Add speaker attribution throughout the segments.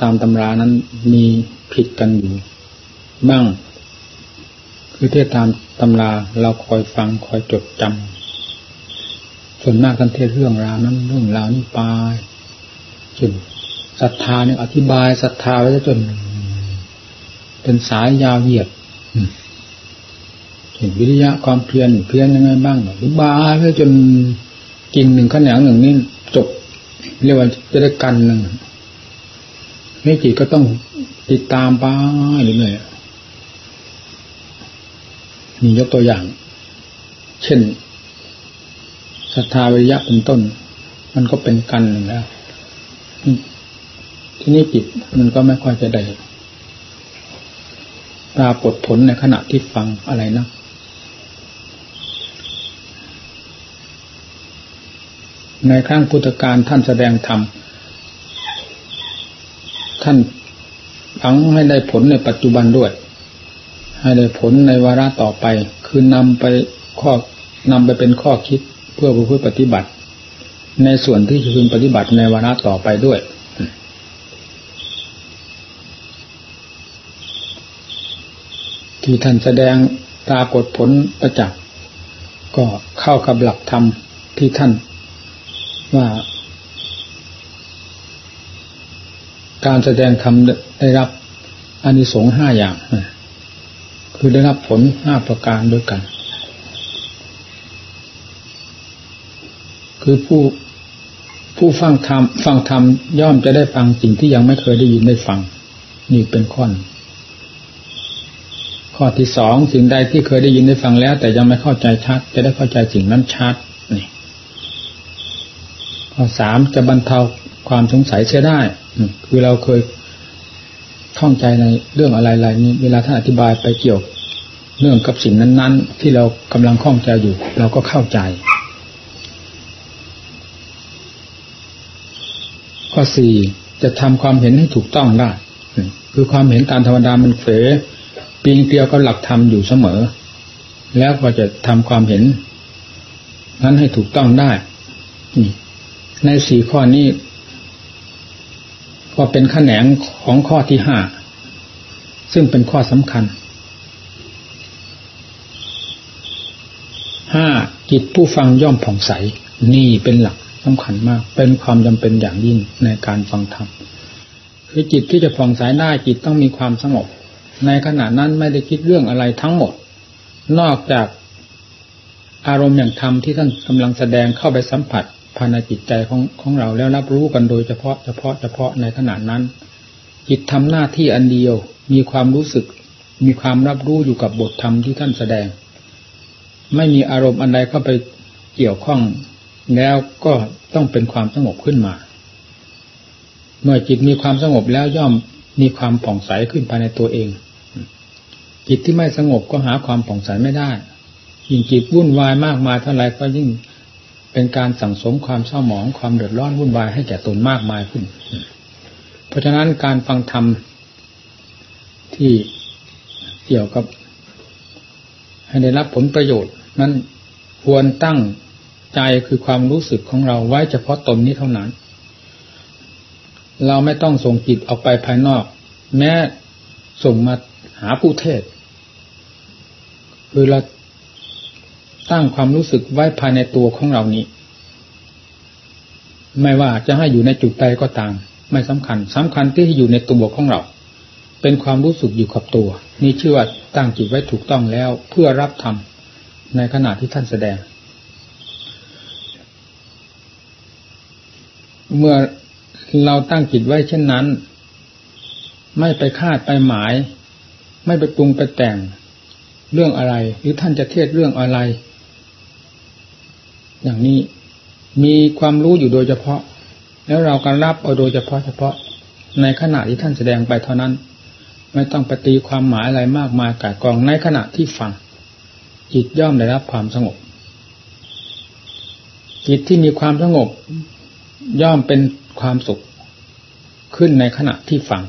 Speaker 1: ตามตำรานั้นมีผิดกันอยู่บ้าง คือเทศตามตำราเราคอยฟังคอยจดจำส่วนมากกันเทศเรื่องราวนั้นเรื่องราวนี้ไปจนศรัทธาเนี่ยอธิบายศรัทธาไว้จน เป็นสายยาวเหยียดเห็นวิริยะความเพียรเพียรยังไงบ้างหรือบาไว้จนกิ่งหนึ่งขนงหนึ่งนี่จบเรียกว่าจะได้กันหนึ่ง นี่จิตก็ต้องติดตามไปเรื่อยๆมียกตัวอย่าง เช่นศรัทธาวิริยะเป็นต้น มันก็เป็นกันหนึ่งแล้วที่นี่จิตมันก็ไม่ค่อยจะได้ปรากฏผลในขณะที่ฟังอะไรนะในครั้งพุทธการท่านแสดงธรรม ท่านทั้งให้ได้ผลในปัจจุบันด้วย ให้ได้ผลในวาระต่อไป คือนำไปข้อนำไปเป็นข้อคิดเพื่อผู้ปฏิบัติ ในส่วนที่จะพึงปฏิบัติในวาระต่อไปด้วยที่ท่านแสดงปรากฏผลประจักษ์ก็เข้ากับหลักธรรมที่ท่านว่า การแสดงธรรมได้รับอานิสงส์ห้าอย่าง คือได้รับผลห้าประการด้วยกัน คือผู้ผู้ฟังธรรมฟังธรรมย่อมจะได้ฟังสิ่งที่ยังไม่เคยได้ยินได้ฟัง นี่เป็นข้อข้อที่สองสิ่งใดที่เคยได้ยินได้ฟังแล้ว แต่ยังไม่เข้าใจชัด จะได้เข้าใจสิ่งนั้นชัดนี่ข้อสามจะบรรเทาความสงสัยเสียได้ คือเราเคยท่องใจในเรื่องอะไรๆนี้ เวลาท่านอธิบายไปเกี่ยวเรื่องกับสิ่งนั้น ๆ ที่เรากำลังข้องใจอยู่ เราก็เข้าใจ ข้อสี่จะทำความเห็นให้ถูกต้องได้คือความเห็นตามธรรมดามันเฝปีนเกลียวกับหลักธรรมอยู่เสมอ แล้วก็จะทำความเห็น นั้นให้ถูกต้องได้ในสี่ข้อนี้ ก็เป็นขแขนงของข้อที่ห้าซึ่งเป็นข้อสำคัญห้าจิตผู้ฟังย่อมผ่องใส นี่เป็นหลักสำคัญมาก เป็นความจำเป็นอย่างยิ่งในการฟังธรรมคือจิตที่จะผ่องใสได้จิตต้องมีความสงบ ในขณะนั้นไม่ได้คิดเรื่องอะไรทั้งหมด นอกจากอารมณ์อย่างธรรมที่ท่านกำลังแสดงเข้าไปสัมผัส ภายในจิตใจของของเราแล้วรับรู้กันโดยเฉพาะเฉพาะเฉพาะในขณะนั้น จิตทำหน้าที่อันเดียวมีความรู้สึก มีความรับรู้อยู่กับบทธรรมที่ท่านแสดง ไม่มีอารมณ์อันใดเข้าไปเกี่ยวข้อง แล้วก็ต้องเป็นความสงบขึ้นมา เมื่อจิตมีความสงบแล้วย่อมมีความผ่องใสขึ้นภายในตัวเอง จิตที่ไม่สงบก็หาความผ่องใสไม่ได้ยิ่งจิตวุ่นวายมากมายเท่าไรก็ยิ่ง เป็นการสั่งสมความเศร้าหมองความเดือดร้อนวุ่นวายให้แก่ตนมากมายขึ้น เพราะฉะนั้นการฟังธรรมที่เกี่ยวกับ ให้ได้รับผลประโยชน์ นั้นควรตั้งใจคือความรู้สึกของเราไว้เฉพาะตนนี้เท่านั้น เราไม่ต้องส่งจิตออกไปภายนอก แม้ส่งมาหาผู้เทศ คือเรา ตั้างความรู้สึกไว้ภายในตัวของเรานี้ ไม่ว่าจะให้อยู่ในจุดใดก็ตาม ไม่สำคัญสำคัญที่อยู่ในตัวของเรา เป็นความรู้สึกอยู่กับตัว นี่ชื่อว่าตั้งจิตไว้ถูกต้องแล้วเพื่อรับธรรมในขณะที่ท่านแสดง เมื่อเราตั้งจิตไว้เช่นนั้น ไม่ไปคาดไปหมาย ไม่ไปปรุงไปแต่งเรื่องอะไร หรือท่านจะเทศเรื่องอะไร อย่างนี้มีความรู้อยู่โดยเฉพาะ แล้วเราการรับเอาโดยเฉพาะเฉพาะในขณะที่ท่านแสดงไปเท่านั้น ไม่ต้องปฏิความหมายอะไรมากมายกายกองในขณะที่ฟังจิตย่อมได้รับความสงบ จิตที่มีความสงบ ย่อมเป็นความสุขขึ้นในขณะที่ฟัง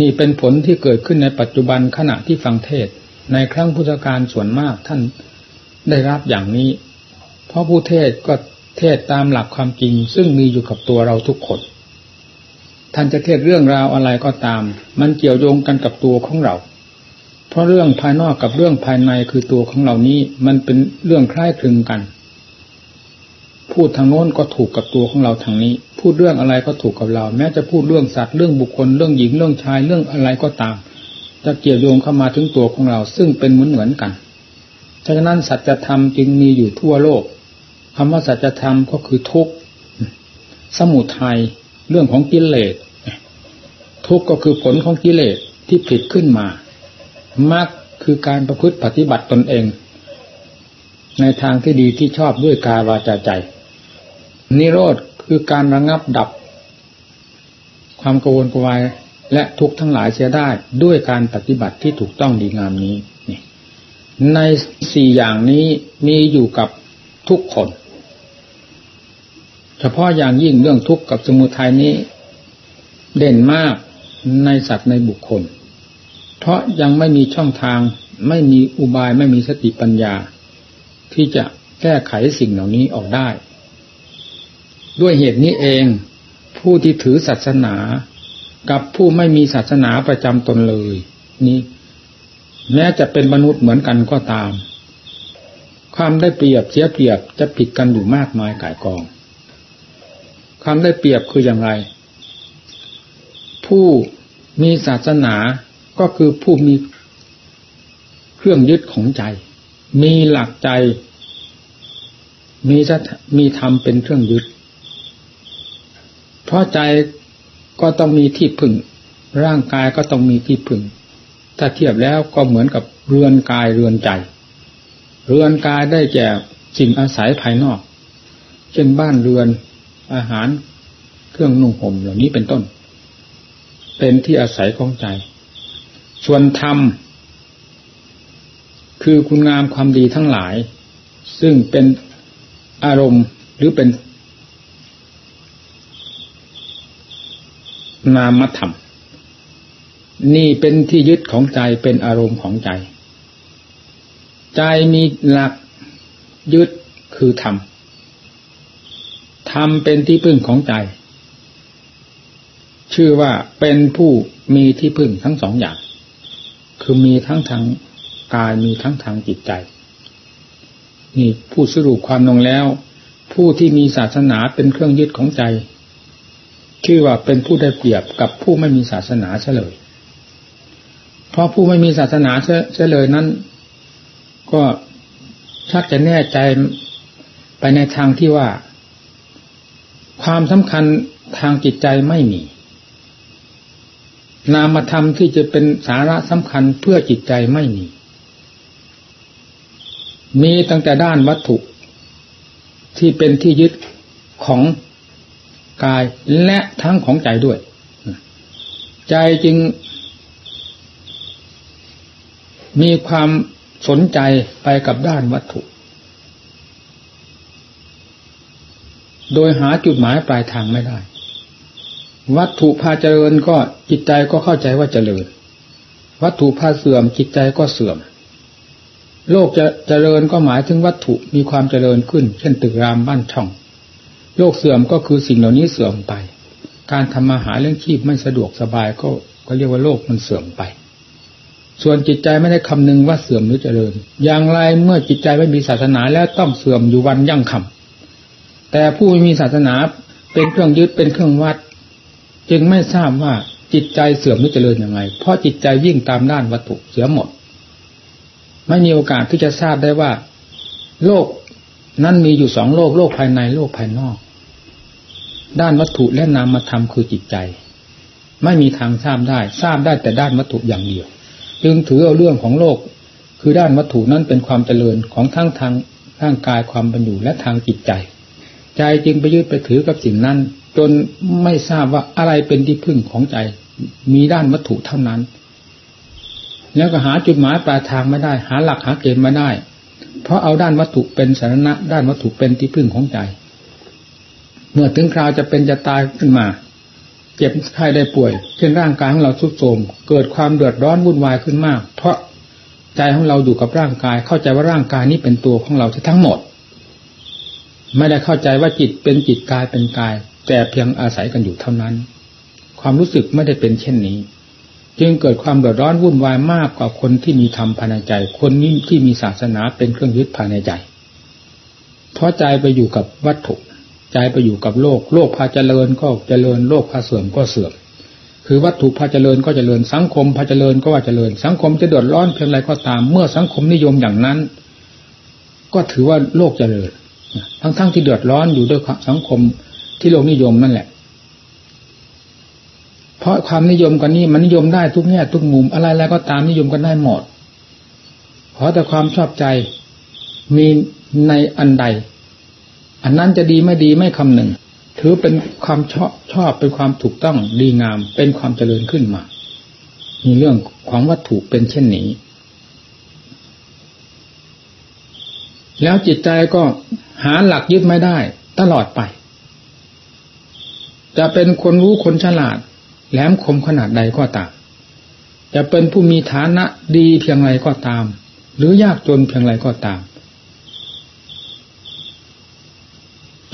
Speaker 1: นี่เป็นผลที่เกิดขึ้นในปัจจุบันขณะที่ฟังเทศ ในครั้งพุทธการส่วนมากท่านได้รับอย่างนี้ ราะผู้เทศก็เทศตามหลักความจริง ซึ่งมีอยู่กับตัวเราทุกคนท่านจะเทศเรื่องราวอะไรก็ตาม มันเกี่ยวโยงกันกับตัวของเรา เพราะเรื่องภายนอกกับเรื่องภายในคือตัวของเรานี้ มันเป็นเรื่องคล้ายคลึงกัน พูดทางโน้นก็ถูกกับตัวของเราทางนี้ พูดเรื่องอะไรก็ถูกกับเรา แม้จะพูดเรื่องสัตว์เรื่องบุคคลเรื่องหญิงเรื่องชายเรื่องอะไรก็ตาม จะเกี่ยวโยงเข้ามาถึงตัวของเรา ซึ่งเป็นเหมือนเหมือนกันฉะนั้นสัจธรรมจึงมีอยู่ทั่วโลก คำว่าสัจธรรมก็คือทุกข์สมุทัยเรื่องของกิเลสทุกข์ก็คือผลของกิเลสที่ผิดขึ้นมามรรคคือการประพฤติปฏิบัติตนเอง ในทางที่ดีที่ชอบด้วยกายวาจาใจ นิโรธคือการระงับดับ ความกังวลกวายและทุกข์ทั้งหลายเสียได้ด้วยการปฏิบัติที่ถูกต้องดีงามนี้ในสี่อย่างนี้มีอยู่กับทุกคน ฉพาะอย่างยิ่งเรื่องทุกข์กับสมุทัยนี้ เด่นมากในสัตว์ในบุคคล เพราะยังไม่มีช่องทาง ไม่มีอุบายไม่มีสติปัญญา ที่จะแก้ไขสิ่งเหล่านี้ออกได้ ด้วยเหตุนี้เองผู้ที่ถือศาสนากับผู้ไม่มีศาสนาประจำตนเลย นี้แม้จะเป็นมนุษย์เหมือนกันก็ตาม ความได้เปรียบเสียเปรียบจะผิดกันอยู่มากมายกายกอง ความได้เปรียบคืออย่างไร ผู้มีศาสนาก็คือผู้มีเครื่องยึดของใจ มีหลักใจ มีมีธรรมเป็นเครื่องยึด เพราะใจก็ต้องมีที่พึ่ง ร่างกายก็ต้องมีที่พึ่ง ถ้าเทียบแล้วก็เหมือนกับเรือนกายเรือนใจ เรือนกายได้แก่สิ่งอาศัยภายนอก เช่นบ้านเรือน อาหารเครื่องนุ่งห่มเหล่านี้เป็นต้น เป็นที่อาศัยของใจ ส่วนธรรม คือคุณงามความดีทั้งหลาย ซึ่งเป็นอารมณ์หรือเป็น นามธรรม นี่เป็นที่ยึดของใจเป็นอารมณ์ของใจ ใจมีหลักยึดคือธรรม ธรรมเป็นที่พึ่งของใจ ชื่อว่าเป็นผู้มีที่พึ่งทั้งสองอย่าง คือมีทั้งทางกายมีทั้งทางจิตใจ นี่ผู้สรุปความลงแล้ว ผู้ที่มีศาสนาเป็นเครื่องยึดของใจ ชื่อว่าเป็นผู้ได้เปรียบกับผู้ไม่มีศาสนาเฉลย เพราะผู้ไม่มีศาสนาเฉลยนั้น ก็ชักจะแน่ใจไปในทางที่ว่า ความสำคัญทางจิตใจไม่มี นามธรรมที่จะเป็นสาระสำคัญเพื่อจิตใจไม่มี มีตั้งแต่ด้านวัตถุ ที่เป็นที่ยึดของกายและทั้งของใจด้วย ใจจึง มีความสนใจไปกับด้านวัตถุ โดยหาจุดหมายปลายทางไม่ได้ วัตถุพาเจริญก็จิตใจก็เข้าใจว่าเจริญ วัตถุพาเสื่อมจิตใจก็เสื่อม โลกจะเจริญก็หมายถึงวัตถุมีความเจริญขึ้น เช่นตึกรามบ้านช่อง โลกเสื่อมก็คือสิ่งเหล่านี้เสื่อมไป การทำมาหาเรื่องชีพไม่สะดวกสบายก็ก็เรียกว่าโลกมันเสื่อมไป ส่วนจิตใจไม่ได้คำนึงว่าเสื่อมหรือเจริญ อย่างไรเมื่อจิตใจไม่มีศาสนาแล้วต้องเสื่อมอยู่วันยั่งคำ แต่ผู้ไม่มีศาสนาเป็นเครื่องยึดเป็นเครื่องวัด จึงไม่ทราบว่าจิตใจเสื่อมหรือเจริญยังไง เพราะจิตใจวิ่งตามด้านวัตถุเสียหมด ไม่มีโอกาสที่จะทราบได้ว่า โลกนั้นมีอยู่สองโลกโลกภายในโลกภายนอก ด้านวัตถุและนามธรรมคือจิตใจ ไม่มีทางทราบได้ ทราบได้แต่ด้านวัตถุอย่างเดียว จึงถือเอาเรื่องของโลก คือด้านวัตถุนั้นเป็นความเจริญของทั้งทางร่างกายความเป็นอยู่และทางจิตใจ ใจจึงไปยึดไปถือกับสิ่งนั้น จนไม่ทราบว่าอะไรเป็นที่พึ่งของใจ มีด้านวัตถุเท่านั้น แล้วก็หาจุดหมายปลายทางไม่ได้ หาหลักหาเกณฑ์ไม่ได้ เพราะเอาด้านวัตถุเป็นสาระด้านวัตถุเป็นที่พึ่งของใจ เมื่อถึงคราวจะเป็นจะตายขึ้นมา เจ็บไข้ได้ป่วยเช่นร่างกายของเราทุกโทรมเกิดความเดือดร้อนวุ่นวายขึ้นมาก เพราะใจของเราอยู่กับร่างกาย เข้าใจว่าร่างกายนี้เป็นตัวของเราทั้งหมด ไม่ได้เข้าใจว่าจิตเป็นจิตกายเป็นกาย แต่เพียงอาศัยกันอยู่เท่านั้นคความรู้สึกไม่ได้เป็นเช่นนี้ จึงเกิดความเดือดร้อนวุ่นวายมากกว่าคนที่มีธรรมภายในใจ คนนี้ที่มีศาสนาเป็นเครื่องยึดภายในใจ เพราะใจไปอยู่กับวัตถุ ใจไปอยู่กับโลก โลกพาเจริญก็เจริญโลกพาเสื่อมก็เสื่อมคือวัตถุพาเจริญก็เจริญสังคมพาเจริญก็ว่าเจริญ สังคมจะเดือดร้อนเพียงไรก็ตาม เมื่อสังคมนิยมอย่างนั้น ก็ถือว่าโลกเจริญ ทั้งๆทที่เดือดร้อนอยู่ด้วยสังคมที่โลกนิยมนั่นแหละ เพราะความนิยมกันนี้มันนิยมได้ทุกแง่ทุกมุมอะไรแล้วก็ตามนิยมกันได้หมดเพราะแต่ความชอบใจมีในอันใด อันนั้นจะดีไม่ดีไม่คำหนึ่ง ถือเป็นความชอบชอบเป็นความถูกต้องดีงามเป็นความเจริญขึ้นมา มีเรื่องของวัตถุเป็นเช่นนี้ แล้วจิตใจก็ หาหลักยึดไม่ได้ ตลอดไป จะเป็นคนรู้คนฉลาด แหลมคมขนาดใดก็ตาม จะเป็นผู้มีฐานะดีเพียงไรก็ตาม หรือยากจนเพียงไรก็ตาม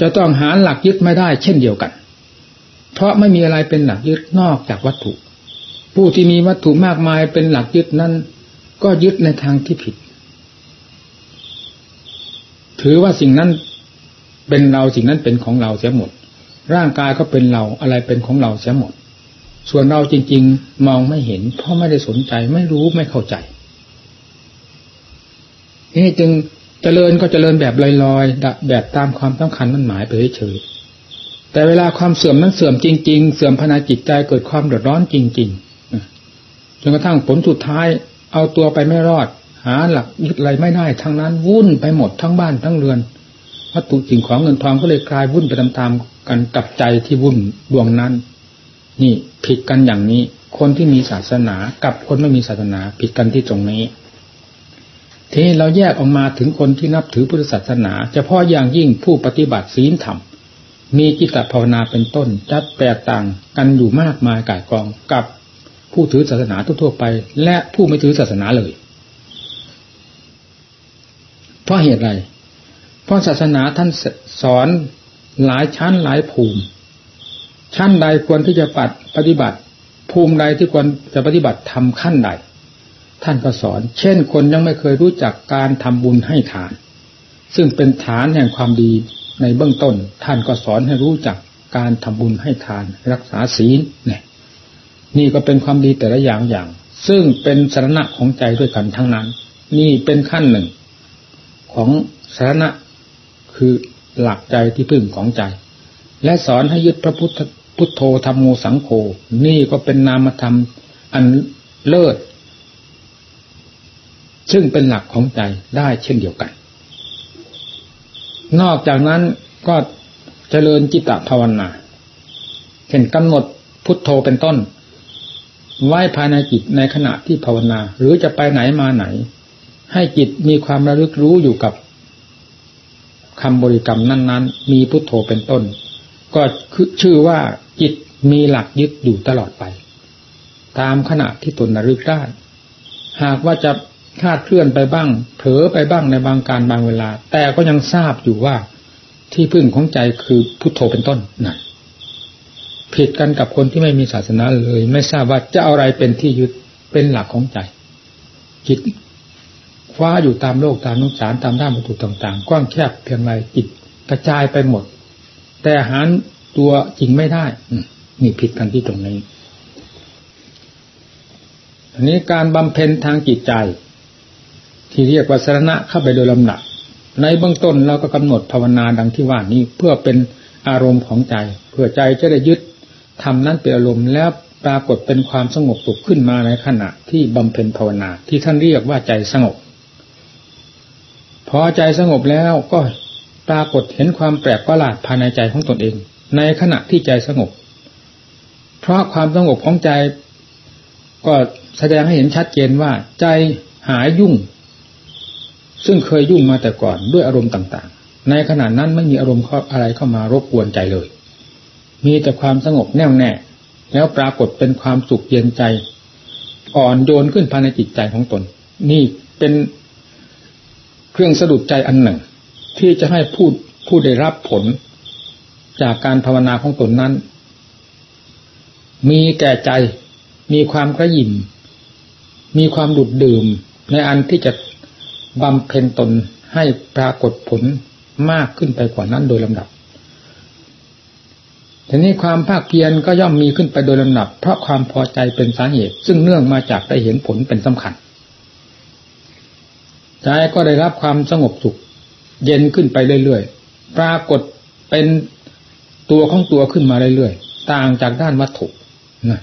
Speaker 1: จะต้องหาหลักยึดไม่ได้ เช่นเดียวกัน เพราะไม่มีอะไรเป็นหลักยึดนอกจากวัตถุ ผู้ที่มีวัตถุมากมายเป็นหลักยึดนั้น ก็ยึดในทางที่ผิด ถือว่าสิ่งนั้นเป็นเราสิ่งนั้นเป็นของเราเสียหมด ร่างกายก็เป็นเราอะไรเป็นของเราเสียหมด ส่วนเราจริง ๆ มองไม่เห็น เพราะไม่ได้สนใจไม่รู้ไม่เข้าใจนี่จึงเจริญก็เจริญแบบลอยๆแบบตามความต้องคัญมันหมายไปเฉยแต่เวลาความเสื่อมนั้นเสื่อมจริง ๆ เสื่อมภาจิตใจเกิดความเดือดร้อนจริง ๆจนกระทั่งผลสุดท้ายเอาตัวไปไม่รอด หาหลักยึดอะไรไม่ได้ทั้งนั้นวุ่นไปหมดทั้งบ้านทั้งเรือนวัตถุสิ่งของเงินทองก็เลยกลายวุ่นไปตามๆกันกับใจที่วุ่นดวงนั้น นี่ผิดกันอย่างนี้ คนที่มีศาสนากับคนไม่มีศาสนาผิดกันที่ตรงนี้ทีนี้เราแยกออกมาถึงคนที่นับถือพุทธศาสนาเฉพาะอย่างยิ่งผู้ปฏิบัติศีลธรรมมีจิตภาวนาเป็นต้นจัดแตกต่างกันอยู่มากมายก่ายกองกับผู้ถือศาสนาทั่วไป และผู้ไม่ถือศาสนาเลย ราะเหตุไร เพราะศาสนาท่านสอนหลายชั้นหลายภูมิ ชั้นใดควรที่จะปัดปฏิบัติ ภูมิใดที่ควรจะปฏิบัติทำขั้นใด ท่านก็สอน เช่น คนยังไม่เคยรู้จักการทำบุญให้ทาน ซึ่งเป็นฐานแห่งความดีในเบื้องต้น ท่านก็สอนให้รู้จักการทำบุญให้ทานรักษาศีลเนี่ยนี่ก็เป็นความดีแต่ละอย่างอย่าง ซึ่งเป็นสาระของใจด้วยกันทั้งนั้น นี่เป็นขั้นหนึ่ง ของสาระคือหลักใจที่พึ่งของใจ และสอนให้ยึดพระพุทธพุทโธธรรมโมสังโฆนี่ก็เป็นนามธรรมอันเลิศ ซึ่งเป็นหลักของใจได้เช่นเดียวกัน นอกจากนั้นก็เจริญจิตตภาวนาเช่นกำหนดพุทโธเป็นต้น ไว้ภายในจิตในขณะที่ภาวนา หรือจะไปไหนมาไหน ให้จิตมีความระลึกรู้อยู่กับคำบริกรรมนั้น ๆ มีพุทโธเป็นต้น ก็ชื่อว่าจิตมีหลักยึดอยู่ตลอดไป ตามขณะที่ตนระลึกได้ หากว่าจะคาดเคลื่อนไปบ้าง เผลอไปบ้างในบางการบางเวลา แต่ก็ยังทราบอยู่ว่าที่พึ่งของใจคือพุทโธเป็นต้นนั่นผิดกันกับคนที่ไม่มีศาสนาเลย ไม่ทราบว่าจะอาอะไรเป็นที่ยึดเป็นหลักของใจจิต ว้าอยู่ตามโลกตามนุสารตามด้านวัตถุต่าง ๆ กว้างแคบเพียงไรจิตกระจายไปหมด แต่หารตัวจริงไม่ได้นี่ผิดกันที่ตรงนี้อันนี้การบำเพ็ญทางจิตใจ ที่เรียกว่าสรณะเข้าไปโดยลำดับในเบื้องต้นเราก็กำหนดภาวนาดังที่ว่านี้เพื่อเป็นอารมณ์ของใจ เพื่อใจจะได้ยึดทำนั้นเป็นอารมณ์แล้วปรากฏเป็นความสงบสุขขึ้นมาในขณะที่บำเพ็ญภาวนา ที่ท่านเรียกว่าใจสงบ พอใจสงบแล้วก็ปรากฏเห็นความแปลกประหลาดภายในใจของตนเอง ในขณะที่ใจสงบ เพราะความสงบของใจก็แสดงให้เห็นชัดเจนว่าใจหายยุ่ง ซึ่งเคยยุ่งมาแต่ก่อนด้วยอารมณ์ต่างๆ ในขณะนั้นไม่มีอารมณ์อะไรเข้ามารบกวนใจเลย มีแต่ความสงบแน่วแน่ แล้วปรากฏเป็นความสุขเย็นใจ อ่อนโยนขึ้นภายในจิตใจของตน นี่เป็น เครื่องสะดุดใจอันหนึ่ง ที่จะให้ผู้ผู้ได้รับผล จากการภาวนาของตนนั้น มีแก่ใจ มีความกระยิมมีความดุดดื่ม ในอันที่จะบำเพ็ญตนให้ปรากฏผลมากขึ้นไปกว่านั้นโดยลำดับทีนี้ความภาคเพียรก็ย่อมมีขึ้นไปโดยลำดับ เพราะความพอใจเป็นสาเหตุ ซึ่งเนื่องมาจากได้เห็นผลเป็นสำคัญ ใจก็ได้รับความสงบสุข เย็นขึ้นไปเรื่อยๆ ปรากฏเป็นตัวของตัวขึ้นมาเรื่อยๆ ต่างจากด้านวัตถุนะ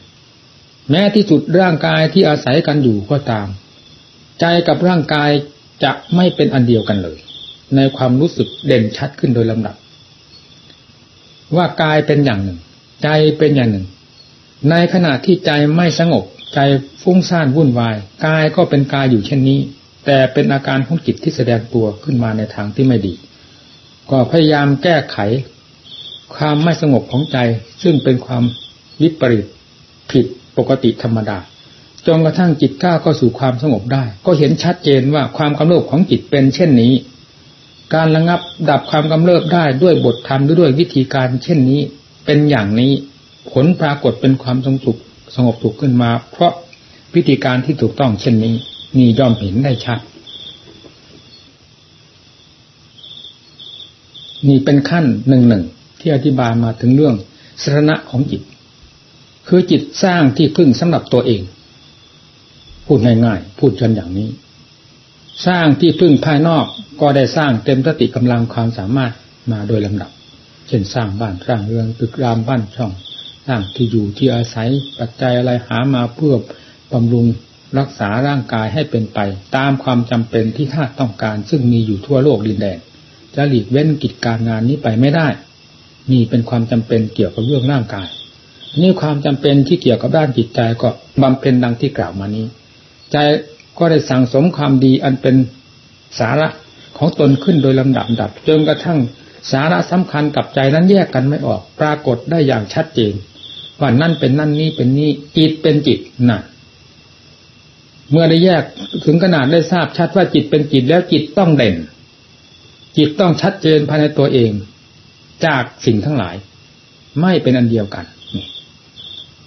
Speaker 1: แม้ที่สุดร่างกายที่อาศัยกันอยู่ก็ตาม ใจกับร่างกายจะไม่เป็นอันเดียวกันเลย ในความรู้สึกเด่นชัดขึ้นโดยลำดับ ว่ากายเป็นอย่างหนึ่ง ใจเป็นอย่างหนึ่ง ในขณะที่ใจไม่สงบ ใจฟุ้งซ่านวุ่นวาย กายก็เป็นกายอยู่เช่นนี้ แต่เป็นอาการของจิตที่แสดงตัวขึ้นมาในทางที่ไม่ดี ก็พยายามแก้ไข ความไม่สงบของใจ ซึ่งเป็นความวิปริตผิดปกติธรรมดาจนกระทั่งจิตก้าวเข้าสู่ความสงบได้ ก็เห็นชัดเจนว่าความกำเริบของจิตเป็นเช่นนี้ การระงับดับความกำเริบได้ด้วยบทธรรมด้วยวิธีการเช่นนี้ เป็นอย่างนี้ผลปรากฏเป็นความสงบสงบถูกขึ้นมา เพราะวิธีการที่ถูกต้องเช่นนี้ นี่ย่อมเห็นได้ชัด นี่เป็นขั้นหนึ่งหนึ่งที่อธิบายมาถึงเรื่องสรณะของจิต คือจิตสร้างที่พึ่งสำหรับตัวเอง พูดง่ายๆ พูดกันอย่างนี้ สร้างที่พึ่งภายนอกก็ได้สร้างเต็มสติกำลังความสามารถมาโดยลำดับ เช่นสร้างบ้านสร้างเรือนตึกรามบ้านช่อง สร้างที่อยู่ที่อาศัยปัจจัยอะไรหามาเพื่อบำรุง รักษาร่างกายให้เป็นไป ตามความจำเป็นที่ท่าต้องการ ซึ่งมีอยู่ทั่วโลกดินแดนจะหลีกเว้นกิจการงานนี้ไปไม่ได้นี่เป็นความจำเป็นเกี่ยวกับเรื่องร่างกาย นี่ความจำเป็นที่เกี่ยวกับด้านจิตใจก็บำเพ็ญดังที่กล่าวมานี้ ใจก็ได้สั่งสมความดีอันเป็นสาระของตนขึ้นโดยลำดับดับจนกระทั่งสาระสำคัญกับใจนั้นแยกกันไม่ออก ปรากฏได้อย่างชัดเจนว่านั่นเป็นนั่นนี่เป็นนี่จิตเป็นจิตน่ะ เมื่อได้แยกถึงขนาดได้ทราบชัดว่าจิตเป็นจิตแล้วจิตต้องเด่น จิตต้องชัดเจนภายในตัวเอง จากสิ่งทั้งหลาย ไม่เป็นอันเดียวกัน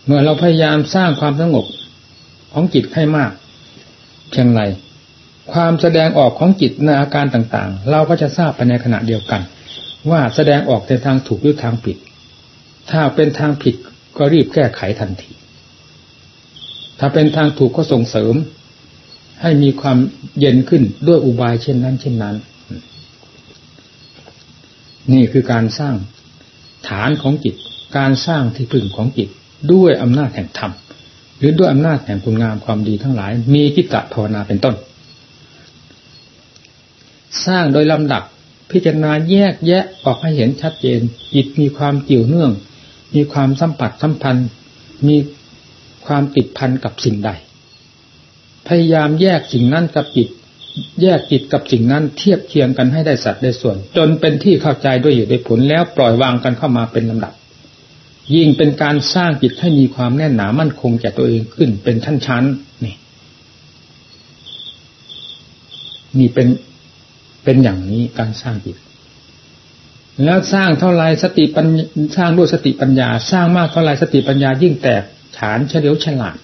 Speaker 1: เมื่อเราพยายามสร้างความสงบของจิตให้มากเพียงไรความแสดงออกของจิตในอาการต่างๆ เราก็จะทราบไปในขณะเดียวกัน ว่าแสดงออกในทางถูกหรือทางผิด ถ้าเป็นทางผิดก็รีบแก้ไขทันที ถ้าเป็นทางถูกก็ส่งเสริม ให้มีความเย็นขึ้นด้วยอุบายเช่นนั้น เช่นนั้น นี่คือการสร้างฐานของจิต การสร้างที่พึ่งของจิตด้วยอำนาจแห่งธรรมหรือด้วยอำนาจแห่งคุณงามความดีทั้งหลาย มีทิฏฐภาวนาเป็นต้น สร้างโดยลำดับพิจารณาแยกแยะออกให้เห็นชัดเจนจิตมีความเกี่ยวเนื่อง มีความสัมผัสสัมพันธ์ มี ความติดพันกับสิ่งใด พยายามแยกสิ่งนั้นกับจิต แยกจิตกับสิ่งนั้นเทียบเคียงกันให้ได้สัดได้ส่วน จนเป็นที่เข้าใจด้วยเหตุด้วยผลแล้วปล่อยวางกันเข้ามาเป็นลำดับ ยิ่งเป็นการสร้างจิตให้มีความแน่นหนามั่นคงแก่ตัวเองขึ้นเป็นชั้นๆนี่นี่เป็นเป็นอย่างนี้การสร้างจิต แล้วสร้างเท่าไรสติปัญสร้างด้วยสติปัญญา สร้างมากเท่าไรสติปัญญายิ่งแตก ฉานเฉลียวฉลาด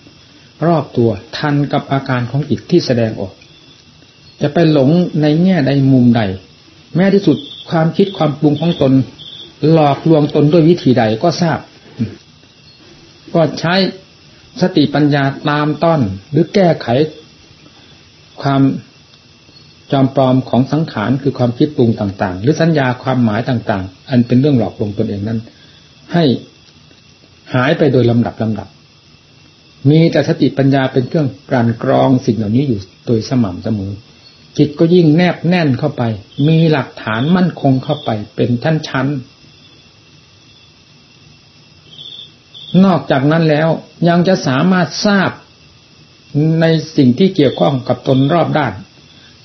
Speaker 1: รอบตัวทันกับอาการของจิตที่แสดงออก จะไปหลงในแง่ใดมุมใด แม้ที่สุดความคิดความปรุงของตน หลอกลวงตนด้วยวิธีใดก็ทราบ ก็ใช้สติปัญญาตามต้นหรือแก้ไข ความจอมปลอมของสังขารคือความคิดปรุงต่าง ๆ หรือสัญญาความหมายต่าง ๆ อันเป็นเรื่องหลอกลวงตนเองนั้น ให้หายไปโดยลำดับลำดับ มีแต่สติปัญญาเป็นเครื่องกลั่นกรองสิ่งเหล่านี้อยู่โดยสม่ำเสมอจิตก็ยิ่งแนบแน่นเข้าไป มีหลักฐานมั่นคงเข้าไปเป็นชั้นชั้นนอกจากนั้นแล้วยังจะสามารถทราบในสิ่งที่เกี่ยวข้องกับตนรอบด้าน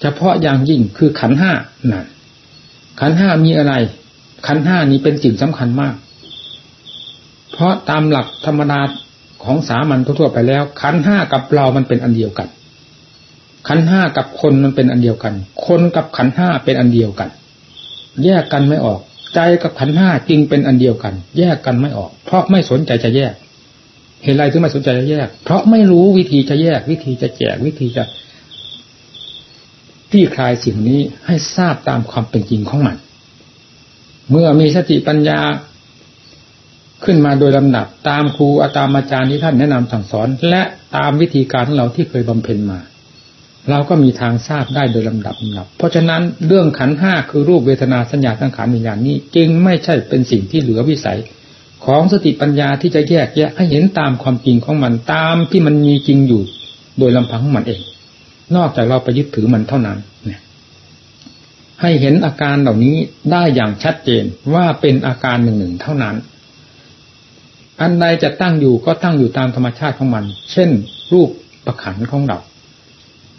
Speaker 1: เฉพาะอย่างยิ่งคือขันห้านั่นขันห้ามีอะไร ขันห้านี้เป็นสิ่งสำคัญมาก เพราะตามหลักธรรมดา ของสามัญทั่วไปแล้ว ขันห้ากับเรามันเป็นอันเดียวกัน ขันห้ากับคนมันเป็นอันเดียวกัน คนกับขันห้าเป็นอันเดียวกัน แยกกันไม่ออก ใจกับขันห้าจริงเป็นอันเดียวกัน แยกกันไม่ออก เพราะไม่สนใจจะแยก เหตุไรถึงไม่สนใจจะแยก เพราะไม่รู้วิธีจะแยก วิธีจะแจกวิธีจะที่คลายสิ่งนี้ให้ทราบตามความเป็นจริงของมัน เมื่อมีสติปัญญา ขึ้นมาโดยลำดับตามครูอาตามอาจารย์ที่ท่านแนะนำสั่งสอน และตามวิธีการของเราที่เคยบำเพ็ญมา เราก็มีทางทราบได้โดยลำดับลำดับ เพราะฉะนั้นเรื่องขันห้าคือรูปเวทนาสัญญาตั้งขันวิญญาณนี้จึงไม่ใช่เป็นสิ่งที่เหลือวิสัย ของสติปัญญาที่จะแยกแยะให้เห็นตามความจริงของมันตามที่มันมีจริงอยู่ โดยลำพังของมันเอง นอกจากเราไปยึดถือมันเท่านั้นเนี่ยให้เห็นอาการเหล่านี้ได้อย่างชัดเจนว่าเป็นอาการหนึ่งหนึ่งเท่านั้น อันใดจะตั้งอยู่ก็ตั้งอยู่ตามธรรมชาติของมัน เช่น รูปประขันของเรา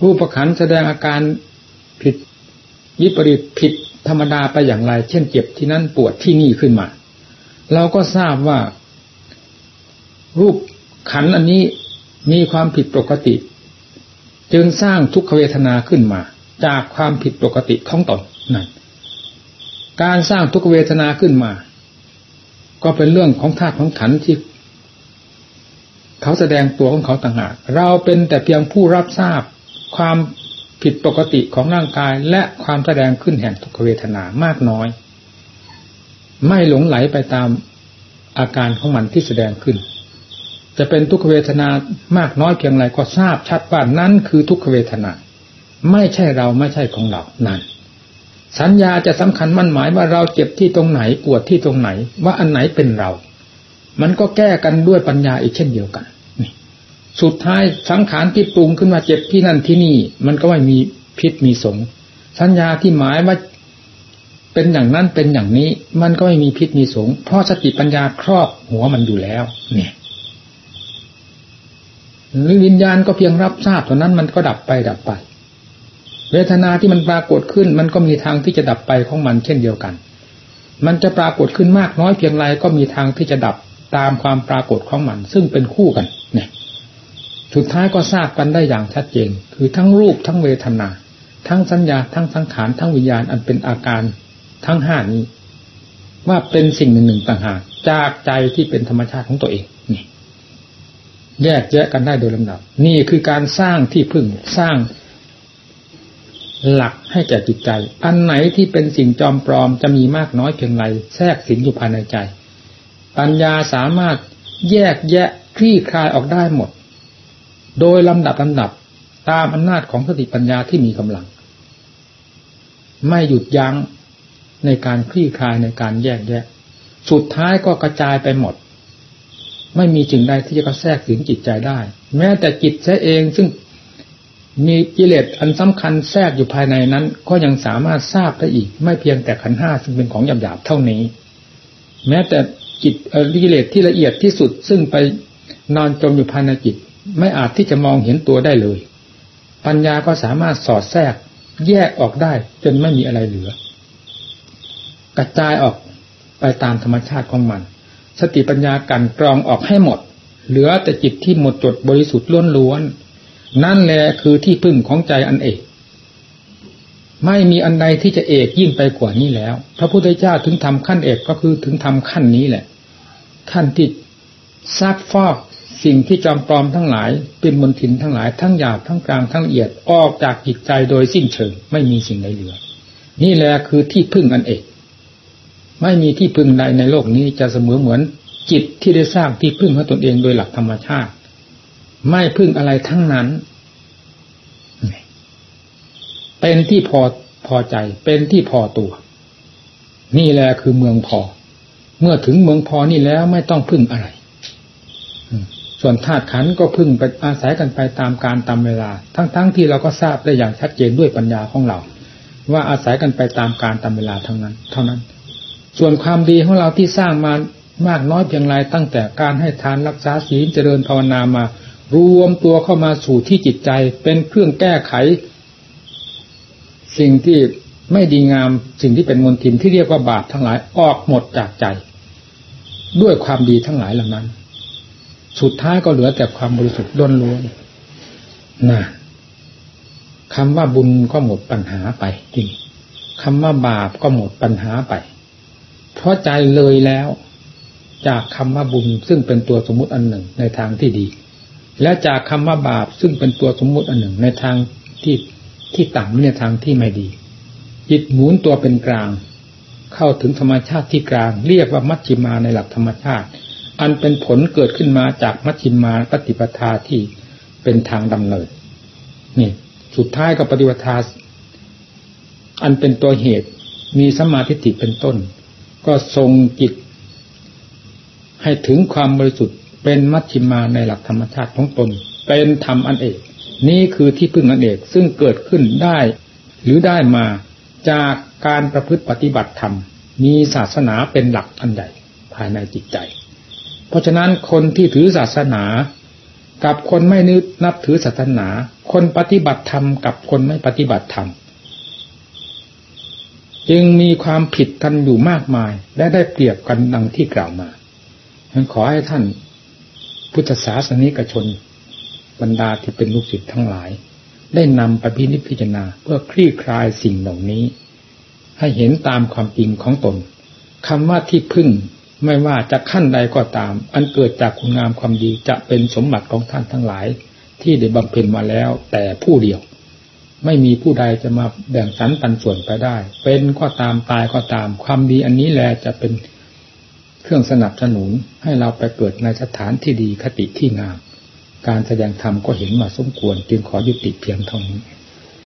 Speaker 1: รูปประขันแสดงอาการผิดวิปริตผิดธรรมดาไปอย่างไร เช่นเจ็บที่นั่นปวดที่นี่ขึ้นมา เราก็ทราบว่า รูปขันอันนี้มีความผิดปกติ จึงสร้างทุกขเวทนาขึ้นมา จากความผิดปกติของตนนั่นการสร้างทุกขเวทนาขึ้นมา ก็เป็นเรื่องของธาตุของขันที่ เขาแสดงตัวของเขาต่างหากเราเป็นแต่เพียงผู้รับทราบความผิดปกติของร่างกาย และความแสดงขึ้นแห่งทุกขเวทนามากน้อย ไม่หลงไหลไปตามอาการของมันที่แสดงขึ้น จะเป็นทุกขเวทนามากน้อยเพียงไรก็ทราบชัดว่านั้นคือทุกขเวทนา ไม่ใช่เราไม่ใช่ของเรานั่น สัญญาจะสำคัญมั่นหมายว่าเราเจ็บที่ตรงไหนปวดที่ตรงไหน ว่าอันไหนเป็นเรา มันก็แก้กันด้วยปัญญาอีกเช่นเดียวกันสุดท้ายสังขารที่ปรุงขึ้นมาเจ็บที่นั่นที่นี่ มันก็ไม่มีพิษมีสง สัญญาที่หมายว่าเป็นอย่างนั้นเป็นอย่างนี้ มันก็ไม่มีพิษมีสง เพราะสติปัญญาครอบหัวมันอยู่แล้ว เนี่ยหรือวิญญาณก็เพียงรับทราบเท่านั้นมันก็ดับไปดับไป เวทนาที่มันปรากฏขึ้น มันก็มีทางที่จะดับไปของมันเช่นเดียวกัน มันจะปรากฏขึ้นมากน้อยเพียงไรก็มีทางที่จะดับตามความปรากฏของมัน ซึ่งเป็นคู่กันเนี่ยสุดท้ายก็ทราบกันได้อย่างชัดเจน คือทั้งรูปทั้งเวทนา ทั้งสัญญา ทั้งสังขาร ทั้งวิญญาณ อันเป็นอาการทั้งห้านี้ ว่าเป็นสิ่งหนึ่งหนึ่งต่างหากจากใจที่เป็นธรรมชาติของตัวเองนี่แยกแยะกันได้โดยลำดับ นี่คือการสร้างที่พึ่งสร้าง หลักให้แก่จิตใจ อันไหนที่เป็นสิ่งจอมปลอมจะมีมากน้อยเพียงไรแทรกสิงอยู่ภายในใจ ปัญญาสามารถแยกแยะคลี่คลายออกได้หมด โดยลำดับลำดับตามอำนาจของสติปัญญาที่มีกำลัง ไม่หยุดยั้งในการคลี่คลายในการแยกแยะ สุดท้ายก็กระจายไปหมด ไม่มีจึงใดที่จะกระแทรกถึงจิตใจได้ แม้แต่จิตใช้เองซึ่ง มีกิเลสอันสำคัญแทรกอยู่ภายในนั้น ก็ยังสามารถทราบได้อีก ไม่เพียงแต่ขันห้าซึ่งเป็นของหยาบๆเท่านี้ แม้แต่จิตกิเลสที่ละเอียดที่สุดซึ่งไปนอนจมอยู่ภายในจิต ไม่อาจที่จะมองเห็นตัวได้เลย ปัญญาก็สามารถสอดแทรก แยกออกได้จนไม่มีอะไรเหลือ กระจายออกไปตามธรรมชาติของมัน สติปัญญากันกรองออกให้หมด เหลือแต่จิตที่หมดจดบริสุทธิ์ล้วน นั่นแหละคือที่พึ่งของใจอันเอก ไม่มีอันใดที่จะเอกยิ่งไปกว่านี้แล้ว พระพุทธเจ้าถึงทำขั้นเอกก็คือถึงทำขั้นนี้แหละ ขั้นที่ซักฟอกสิ่งที่จำปลอมทั้งหลาย เป็นมลทินทั้งหลายทั้งหยาบทั้งกลางทั้งละเอียดออกจากจิตใจโดยสิ้นเชิง ไม่มีสิ่งใดเหลือ นี่แหละคือที่พึ่งอันเอก ไม่มีที่พึ่งใดในโลกนี้จะเสมอเหมือนจิตที่ได้สร้างที่พึ่งให้ตนเองโดยหลักธรรมชาติ ไม่พึ่งอะไรทั้งนั้น เป็นที่พอพอใจ เป็นที่พอตัว นี่แหละคือเมืองพอ เมื่อถึงเมืองพอนี่แล้วไม่ต้องพึ่งอะไร ส่วนธาตุขันก็พึ่งไปอาศัยกันไปตามการตามเวลา ทั้งๆทที่เราก็ทราบได้อย่างชัดเจนด้วยปัญญาของเรา ว่าอาศัยกันไปตามการตามเวลาเทั้งนั้น เท่านั้น ส่วนความดีของเราที่สร้างมามากน้อยเพียงไรตั้งแต่การให้ทานรักษาศีลเจริญภาวนามา รวมตัวเข้ามาสู่ที่จิตใจ เป็นเครื่องแก้ไข สิ่งที่ไม่ดีงามสิ่งที่เป็นมลทินที่เรียกว่าบาปทั้งหลายออกหมดจากใจ ด้วยความดีทั้งหลายเหล่านั้น สุดท้ายก็เหลือแต่ความบริสุทธิ์ล้นล้วนนะคำว่าบุญก็หมดปัญหาไปจริงคำว่าบาปก็หมดปัญหาไป เพราะใจเลยแล้ว จากคำว่าบุญซึ่งเป็นตัวสมมุติอันหนึ่งในทางที่ดี และจากคำว่าบาปซึ่งเป็นตัวสมมุติอันหนึ่งในทางที่ที่ต่ำในทางที่ไม่ดี จิตหมุนตัวเป็นกลาง เข้าถึงธรรมชาติที่กลาง เรียกว่ามัชชิมาในหลักธรรมชาติ อันเป็นผลเกิดขึ้นมาจากมัชชิมาปฏิปทาที่เป็นทางดำเนินนี่สุดท้ายก็ปฏิปทาอันเป็นตัวเหตุมีสมาธิิเป็นต้น ก็ทรงจิตให้ถึงความบริสุทธิ์ เป็นมัชชิมาในหลักธรรมชาติของตน เป็นธรรมอันเอก นี่คือที่พึ่งอันเอกซึ่งเกิดขึ้นได้ หรือได้มาจากการประพฤติปฏิบัติธรรม มีศาสนาเป็นหลักอันใหญ่ภายในจิตใจ เพราะฉะนั้นคนที่ถือศาสนา กับคนไม่นึกนับถือศาสนา คนปฏิบัติธรรมกับคนไม่ปฏิบัติธรรมจึงมีความผิดกันอยู่มากมาย และได้เปรียบกันดังที่กล่าวมาฉันขอให้ท่าน พุทธศาสนิกชน บรรดาที่เป็นลูกศิษย์ทั้งหลาย ได้นำไปพินิจพิจารณาเพื่อคลี่คลายสิ่งเหล่านี้ ให้เห็นตามความจริงของตนคำว่าที่พึ่งไม่ว่าจะขั้นใดก็ตาม อันเกิดจากคุณงามความดีจะเป็นสมบัติของท่านทั้งหลาย ที่ได้บำเพ็ญมาแล้ว แต่ผู้เดียว ไม่มีผู้ใดจะมาแบ่งสรรปันส่วนไปได้ เป็นก็ตามตายก็ตาม ความดีอันนี้แหละจะเป็น เครื่องสนับสนุนให้เราไปเกิดในสถานที่ดีคติที่งาม การแสดงธรรมก็เห็นมาสมควร จึงขอยุติเพียงเท่านี้